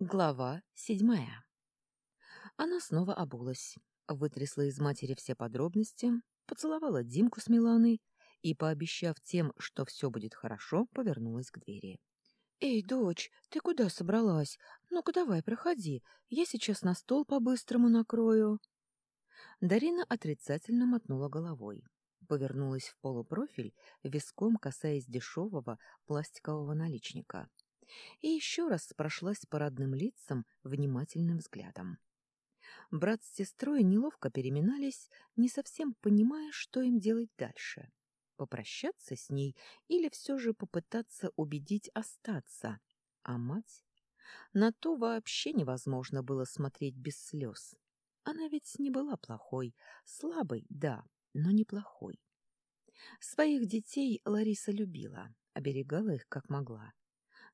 Глава седьмая. Она снова обулась, вытрясла из матери все подробности, поцеловала Димку с Миланой и, пообещав тем, что все будет хорошо, повернулась к двери. «Эй, дочь, ты куда собралась? Ну-ка давай, проходи, я сейчас на стол по-быстрому накрою». Дарина отрицательно мотнула головой, повернулась в полупрофиль, виском касаясь дешевого пластикового наличника и еще раз прошлась по родным лицам внимательным взглядом. Брат с сестрой неловко переминались, не совсем понимая, что им делать дальше. Попрощаться с ней или все же попытаться убедить остаться. А мать? На то вообще невозможно было смотреть без слез. Она ведь не была плохой, слабой, да, но не плохой. Своих детей Лариса любила, оберегала их как могла.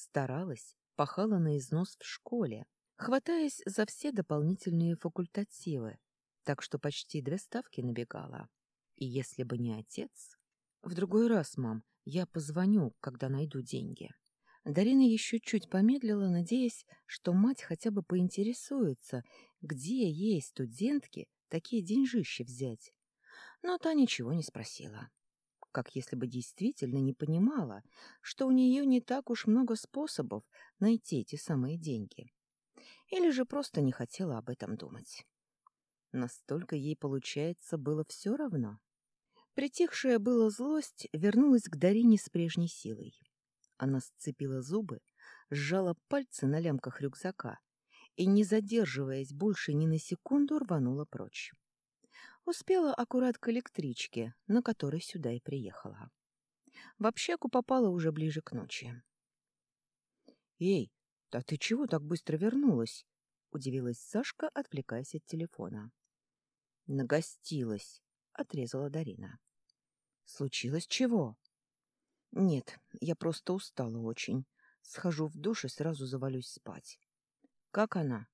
Старалась, пахала на износ в школе, хватаясь за все дополнительные факультативы, так что почти две ставки набегала. И если бы не отец... В другой раз, мам, я позвоню, когда найду деньги. Дарина еще чуть помедлила, надеясь, что мать хотя бы поинтересуется, где ей, студентке, такие деньжищи взять. Но та ничего не спросила как если бы действительно не понимала, что у нее не так уж много способов найти эти самые деньги. Или же просто не хотела об этом думать. Настолько ей, получается, было все равно. Притихшая была злость вернулась к Дарине с прежней силой. Она сцепила зубы, сжала пальцы на лямках рюкзака и, не задерживаясь больше ни на секунду, рванула прочь. Успела аккурат к электричке, на которой сюда и приехала. В общагу попала уже ближе к ночи. «Эй, да ты чего так быстро вернулась?» — удивилась Сашка, отвлекаясь от телефона. «Нагостилась», — отрезала Дарина. «Случилось чего?» «Нет, я просто устала очень. Схожу в душ и сразу завалюсь спать». «Как она?»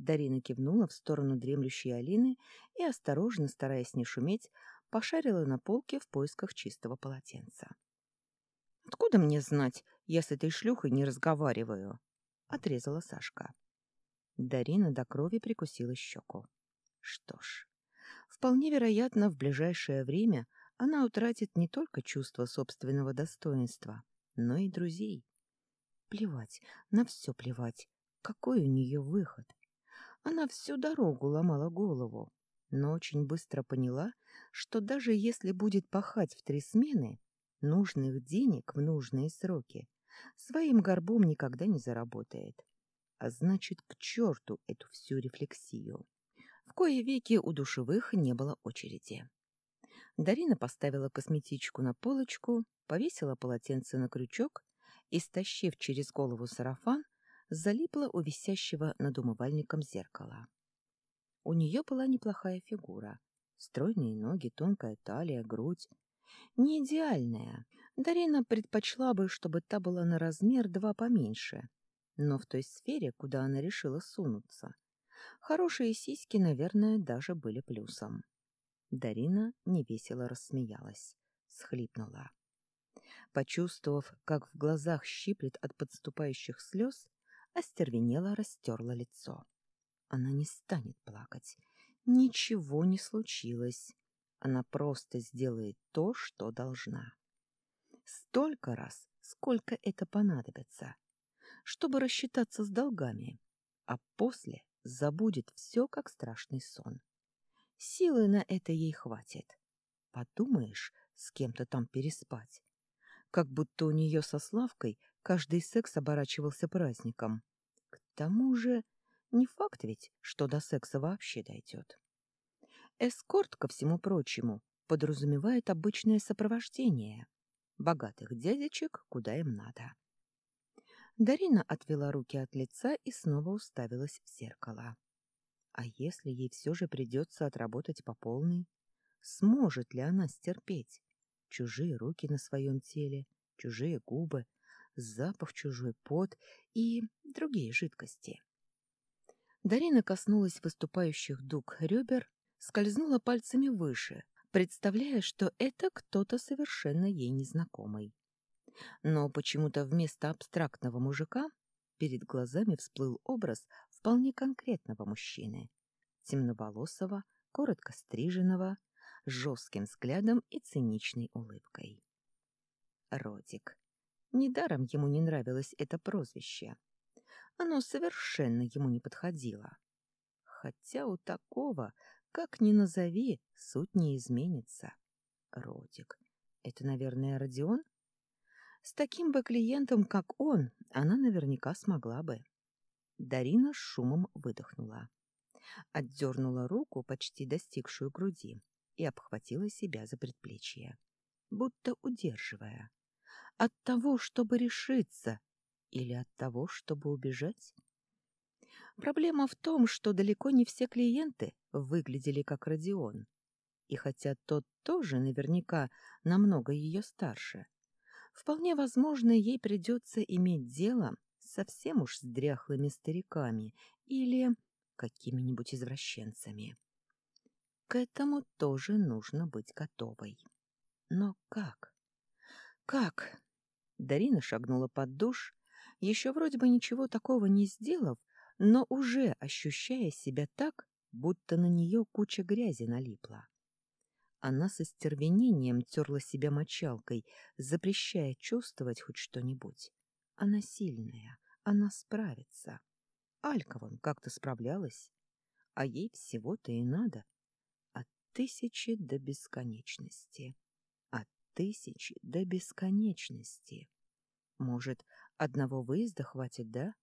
Дарина кивнула в сторону дремлющей Алины и, осторожно, стараясь не шуметь, пошарила на полке в поисках чистого полотенца. «Откуда мне знать? Я с этой шлюхой не разговариваю», — отрезала Сашка. Дарина до крови прикусила щеку. Что ж, вполне вероятно, в ближайшее время она утратит не только чувство собственного достоинства, но и друзей. Плевать, на все плевать. Какой у нее выход? Она всю дорогу ломала голову, но очень быстро поняла, что даже если будет пахать в три смены, нужных денег в нужные сроки своим горбом никогда не заработает. А значит, к черту эту всю рефлексию. В кое веки у душевых не было очереди. Дарина поставила косметичку на полочку, повесила полотенце на крючок и, стащив через голову сарафан, залипла у висящего над умывальником зеркала. У нее была неплохая фигура. Стройные ноги, тонкая талия, грудь. Не идеальная. Дарина предпочла бы, чтобы та была на размер два поменьше. Но в той сфере, куда она решила сунуться, хорошие сиськи, наверное, даже были плюсом. Дарина невесело рассмеялась, схлипнула. Почувствовав, как в глазах щиплет от подступающих слез, остервенело растерла лицо. Она не станет плакать. Ничего не случилось. Она просто сделает то, что должна. Столько раз, сколько это понадобится, чтобы рассчитаться с долгами, а после забудет все, как страшный сон. Силы на это ей хватит. Подумаешь, с кем-то там переспать. Как будто у нее со Славкой каждый секс оборачивался праздником. К тому же не факт ведь, что до секса вообще дойдет. Эскорт, ко всему прочему, подразумевает обычное сопровождение. Богатых дядечек, куда им надо. Дарина отвела руки от лица и снова уставилась в зеркало. А если ей все же придется отработать по полной? Сможет ли она стерпеть? Чужие руки на своем теле, чужие губы, запах чужой пот и другие жидкости. Дарина коснулась выступающих дуг ребер, скользнула пальцами выше, представляя, что это кто-то совершенно ей незнакомый. Но почему-то вместо абстрактного мужика перед глазами всплыл образ вполне конкретного мужчины. Темноволосого, коротко стриженного, с жестким взглядом и циничной улыбкой. Родик. Недаром ему не нравилось это прозвище. Оно совершенно ему не подходило. Хотя у такого, как ни назови, суть не изменится. Родик. Это, наверное, Родион? С таким бы клиентом, как он, она наверняка смогла бы. Дарина шумом выдохнула. Отдернула руку, почти достигшую груди, и обхватила себя за предплечье, будто удерживая. От того, чтобы решиться, или от того, чтобы убежать? Проблема в том, что далеко не все клиенты выглядели как Родион. И хотя тот тоже наверняка намного ее старше, вполне возможно, ей придется иметь дело совсем уж с дряхлыми стариками или какими-нибудь извращенцами. К этому тоже нужно быть готовой. Но как? Как? Дарина шагнула под душ, еще вроде бы ничего такого не сделав, но уже ощущая себя так, будто на нее куча грязи налипла. Она со стервенением терла себя мочалкой, запрещая чувствовать хоть что-нибудь. Она сильная, она справится. Алька вон как-то справлялась, а ей всего-то и надо. От тысячи до бесконечности. От тысячи до бесконечности. Может, одного выезда хватит, да?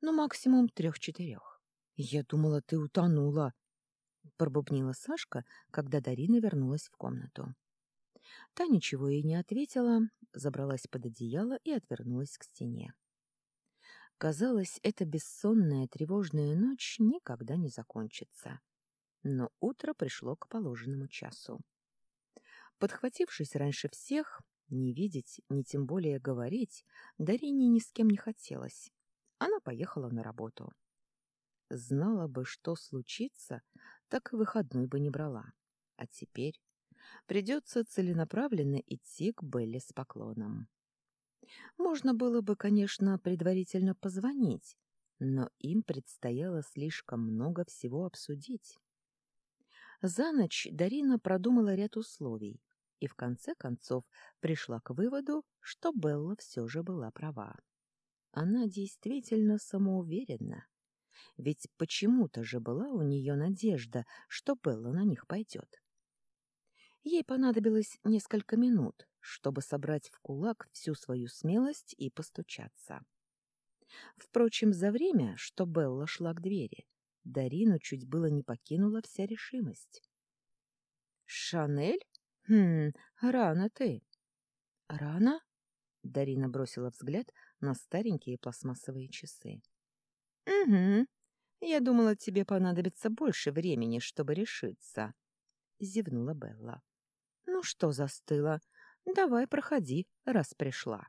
Ну, максимум трех-четырех. Я думала, ты утонула, пробубнила Сашка, когда Дарина вернулась в комнату. Та ничего ей не ответила, забралась под одеяло и отвернулась к стене. Казалось, эта бессонная тревожная ночь никогда не закончится. Но утро пришло к положенному часу. Подхватившись раньше всех, не видеть, ни тем более говорить, Дарине ни с кем не хотелось. Она поехала на работу. Знала бы, что случится, так и выходной бы не брала. А теперь придется целенаправленно идти к Белле с поклоном. Можно было бы, конечно, предварительно позвонить, но им предстояло слишком много всего обсудить. За ночь Дарина продумала ряд условий, и в конце концов пришла к выводу, что Белла все же была права. Она действительно самоуверенна. Ведь почему-то же была у нее надежда, что Белла на них пойдет. Ей понадобилось несколько минут, чтобы собрать в кулак всю свою смелость и постучаться. Впрочем, за время, что Белла шла к двери, Дарину чуть было не покинула вся решимость. «Шанель?» «Хм, рано ты». «Рано?» — Дарина бросила взгляд на старенькие пластмассовые часы. «Угу. Я думала, тебе понадобится больше времени, чтобы решиться», — зевнула Белла. «Ну что застыла? Давай, проходи, раз пришла».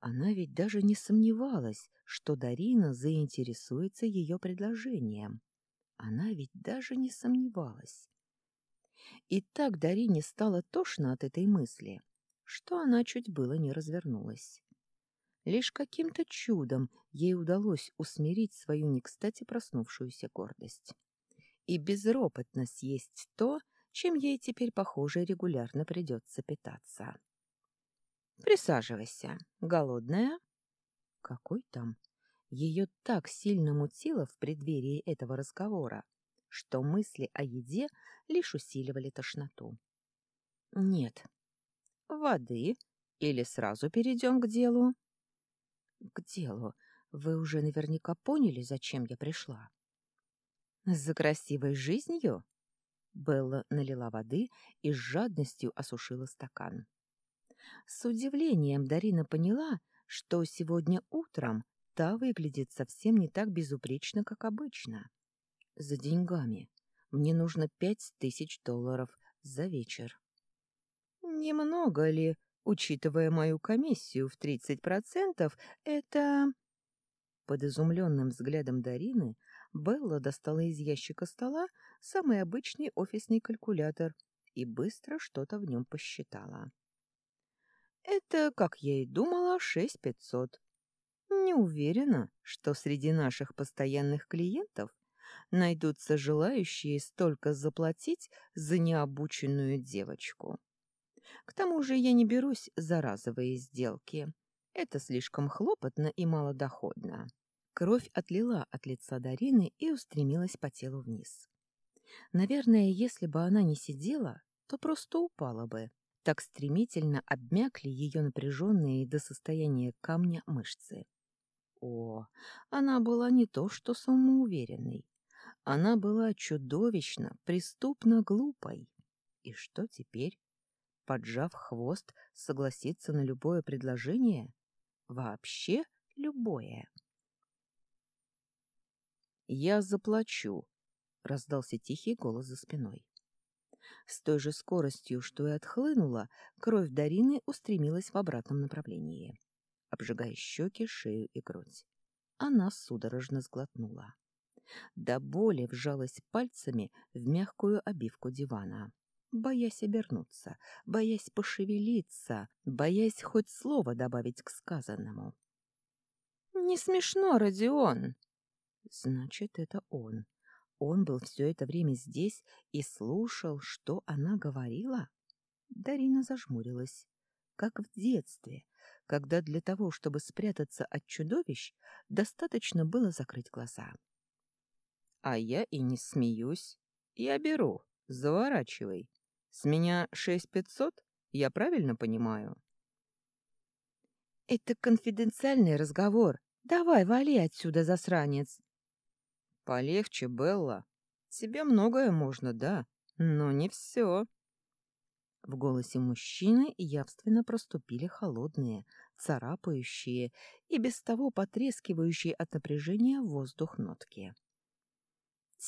Она ведь даже не сомневалась, что Дарина заинтересуется ее предложением. Она ведь даже не сомневалась. И так Дарине стало тошно от этой мысли, что она чуть было не развернулась. Лишь каким-то чудом ей удалось усмирить свою не кстати проснувшуюся гордость. И безропотно съесть то, чем ей теперь, похоже, регулярно придется питаться. «Присаживайся. Голодная?» «Какой там?» Ее так сильно мутило в преддверии этого разговора, что мысли о еде лишь усиливали тошноту. «Нет. Воды? Или сразу перейдем к делу?» «К делу. Вы уже наверняка поняли, зачем я пришла». «За красивой жизнью?» Белла налила воды и с жадностью осушила стакан. С удивлением Дарина поняла, что сегодня утром та выглядит совсем не так безупречно, как обычно за деньгами. Мне нужно пять тысяч долларов за вечер. Немного ли, учитывая мою комиссию в тридцать процентов, это... Под изумленным взглядом Дарины Белла достала из ящика стола самый обычный офисный калькулятор и быстро что-то в нем посчитала. Это, как я и думала, шесть пятьсот. Не уверена, что среди наших постоянных клиентов найдутся желающие столько заплатить за необученную девочку. К тому же я не берусь за разовые сделки. Это слишком хлопотно и малодоходно. Кровь отлила от лица Дарины и устремилась по телу вниз. Наверное, если бы она не сидела, то просто упала бы. Так стремительно обмякли ее напряженные до состояния камня мышцы. О, она была не то что самоуверенной. Она была чудовищно, преступно глупой. И что теперь? Поджав хвост, согласиться на любое предложение? Вообще любое. «Я заплачу», — раздался тихий голос за спиной. С той же скоростью, что и отхлынула, кровь Дарины устремилась в обратном направлении, обжигая щеки, шею и грудь. Она судорожно сглотнула. До боли вжалась пальцами в мягкую обивку дивана, боясь обернуться, боясь пошевелиться, боясь хоть слово добавить к сказанному. «Не смешно, Родион!» Значит, это он. Он был все это время здесь и слушал, что она говорила? Дарина зажмурилась, как в детстве, когда для того, чтобы спрятаться от чудовищ, достаточно было закрыть глаза. А я и не смеюсь. Я беру. Заворачивай. С меня шесть пятьсот? Я правильно понимаю? Это конфиденциальный разговор. Давай, вали отсюда, засранец. Полегче, Белла. Тебе многое можно, да, но не все. В голосе мужчины явственно проступили холодные, царапающие и без того потрескивающие от напряжения воздух нотки.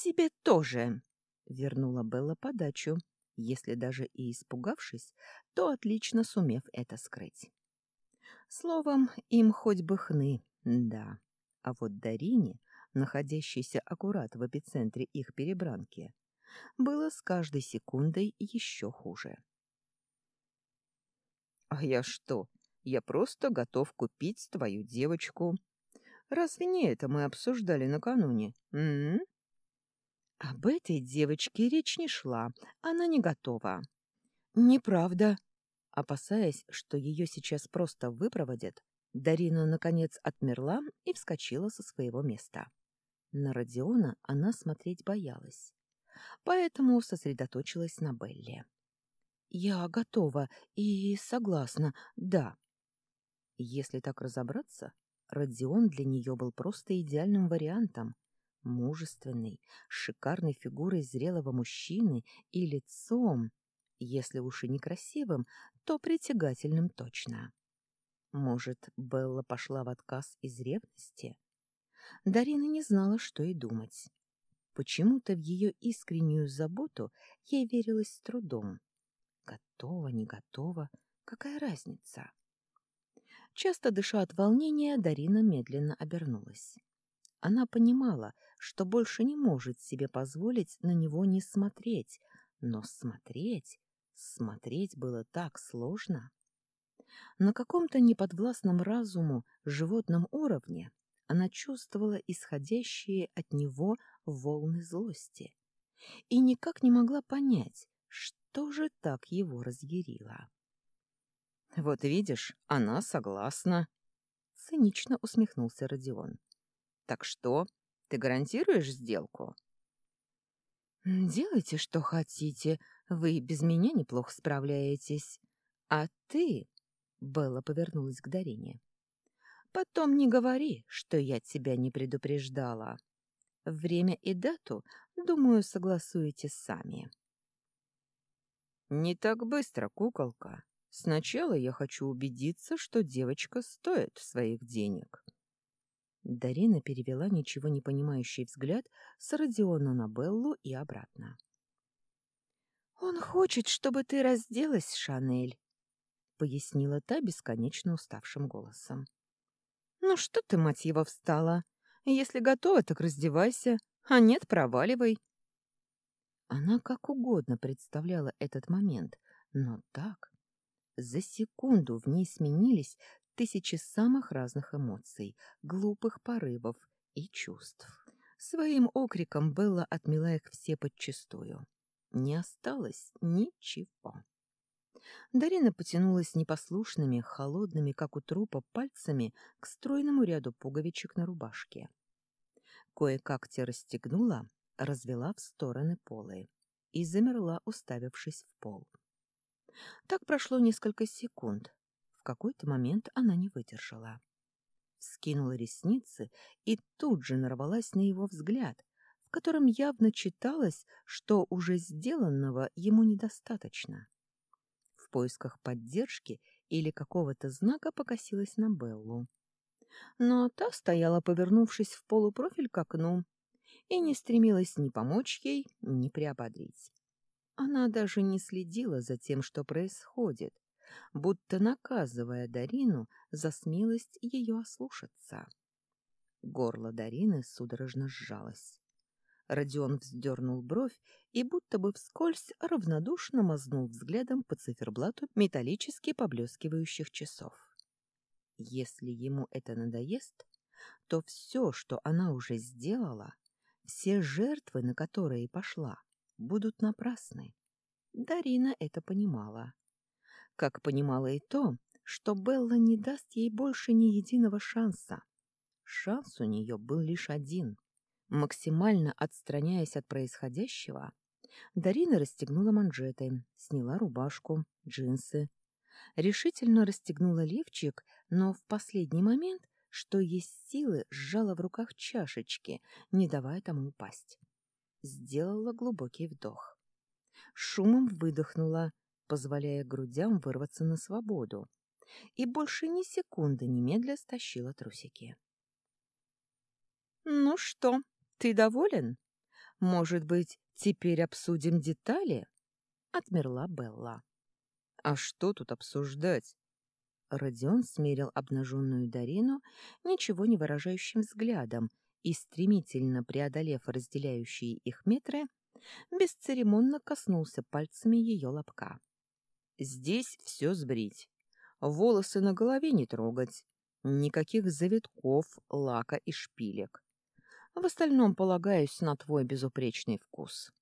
«Тебе тоже!» — вернула Белла подачу, если даже и испугавшись, то отлично сумев это скрыть. Словом, им хоть бы хны, да. А вот Дарине находящейся аккурат в эпицентре их перебранки, было с каждой секундой еще хуже. «А я что? Я просто готов купить твою девочку. Разве не это мы обсуждали накануне? М -м? Об этой девочке речь не шла, она не готова. Неправда. Опасаясь, что ее сейчас просто выпроводят, Дарина, наконец, отмерла и вскочила со своего места. На Родиона она смотреть боялась, поэтому сосредоточилась на Белле. «Я готова и согласна, да». Если так разобраться, Родион для нее был просто идеальным вариантом. Мужественный, шикарной фигурой зрелого мужчины и лицом, если уж и некрасивым, то притягательным точно. Может, Белла пошла в отказ из ревности? Дарина не знала, что и думать. Почему-то в ее искреннюю заботу ей верилось с трудом. Готова, не готова, какая разница? Часто дыша от волнения, Дарина медленно обернулась. Она понимала, что больше не может себе позволить на него не смотреть, но смотреть, смотреть было так сложно. На каком-то неподвластном разуму животном уровне она чувствовала исходящие от него волны злости и никак не могла понять, что же так его разъярило. «Вот видишь, она согласна», — цинично усмехнулся Родион. «Так что, ты гарантируешь сделку?» «Делайте, что хотите, вы без меня неплохо справляетесь. А ты...» — Белла повернулась к Дарине. Потом не говори, что я тебя не предупреждала. Время и дату, думаю, согласуете сами. Не так быстро, куколка. Сначала я хочу убедиться, что девочка стоит своих денег. Дарина перевела ничего не понимающий взгляд с Родиона на Беллу и обратно. «Он хочет, чтобы ты разделась, Шанель», — пояснила та бесконечно уставшим голосом. «Ну что ты, мать его, встала? Если готова, так раздевайся, а нет, проваливай». Она как угодно представляла этот момент, но так... За секунду в ней сменились тысячи самых разных эмоций, глупых порывов и чувств. Своим окриком Белла отмела их все подчистую. Не осталось ничего. Дарина потянулась непослушными, холодными, как у трупа, пальцами к стройному ряду пуговичек на рубашке. Кое-как те расстегнула, развела в стороны полы и замерла, уставившись в пол. Так прошло несколько секунд. Какой-то момент она не выдержала. Вскинула ресницы и тут же нарвалась на его взгляд, в котором явно читалось, что уже сделанного ему недостаточно в поисках поддержки или какого-то знака покосилась на Беллу. Но та стояла, повернувшись в полупрофиль к окну, и не стремилась ни помочь ей, ни приободрить. Она даже не следила за тем, что происходит, будто наказывая Дарину за смелость ее ослушаться. Горло Дарины судорожно сжалось. Родион вздернул бровь и будто бы вскользь равнодушно мазнул взглядом по циферблату металлически поблескивающих часов. Если ему это надоест, то все, что она уже сделала, все жертвы, на которые пошла, будут напрасны. Дарина это понимала. Как понимала и то, что Белла не даст ей больше ни единого шанса. Шанс у нее был лишь один — Максимально отстраняясь от происходящего, Дарина расстегнула манжеты, сняла рубашку, джинсы, решительно расстегнула лифчик, но в последний момент, что есть силы, сжала в руках чашечки, не давая тому упасть. Сделала глубокий вдох. Шумом выдохнула, позволяя грудям вырваться на свободу, и больше ни секунды немедля стащила трусики. «Ну что, ты доволен? Может быть, теперь обсудим детали? Отмерла Белла. А что тут обсуждать? Родион смерил обнаженную Дарину ничего не выражающим взглядом и, стремительно преодолев разделяющие их метры, бесцеремонно коснулся пальцами ее лобка. «Здесь все сбрить, волосы на голове не трогать, никаких завитков, лака и шпилек. В остальном полагаюсь на твой безупречный вкус.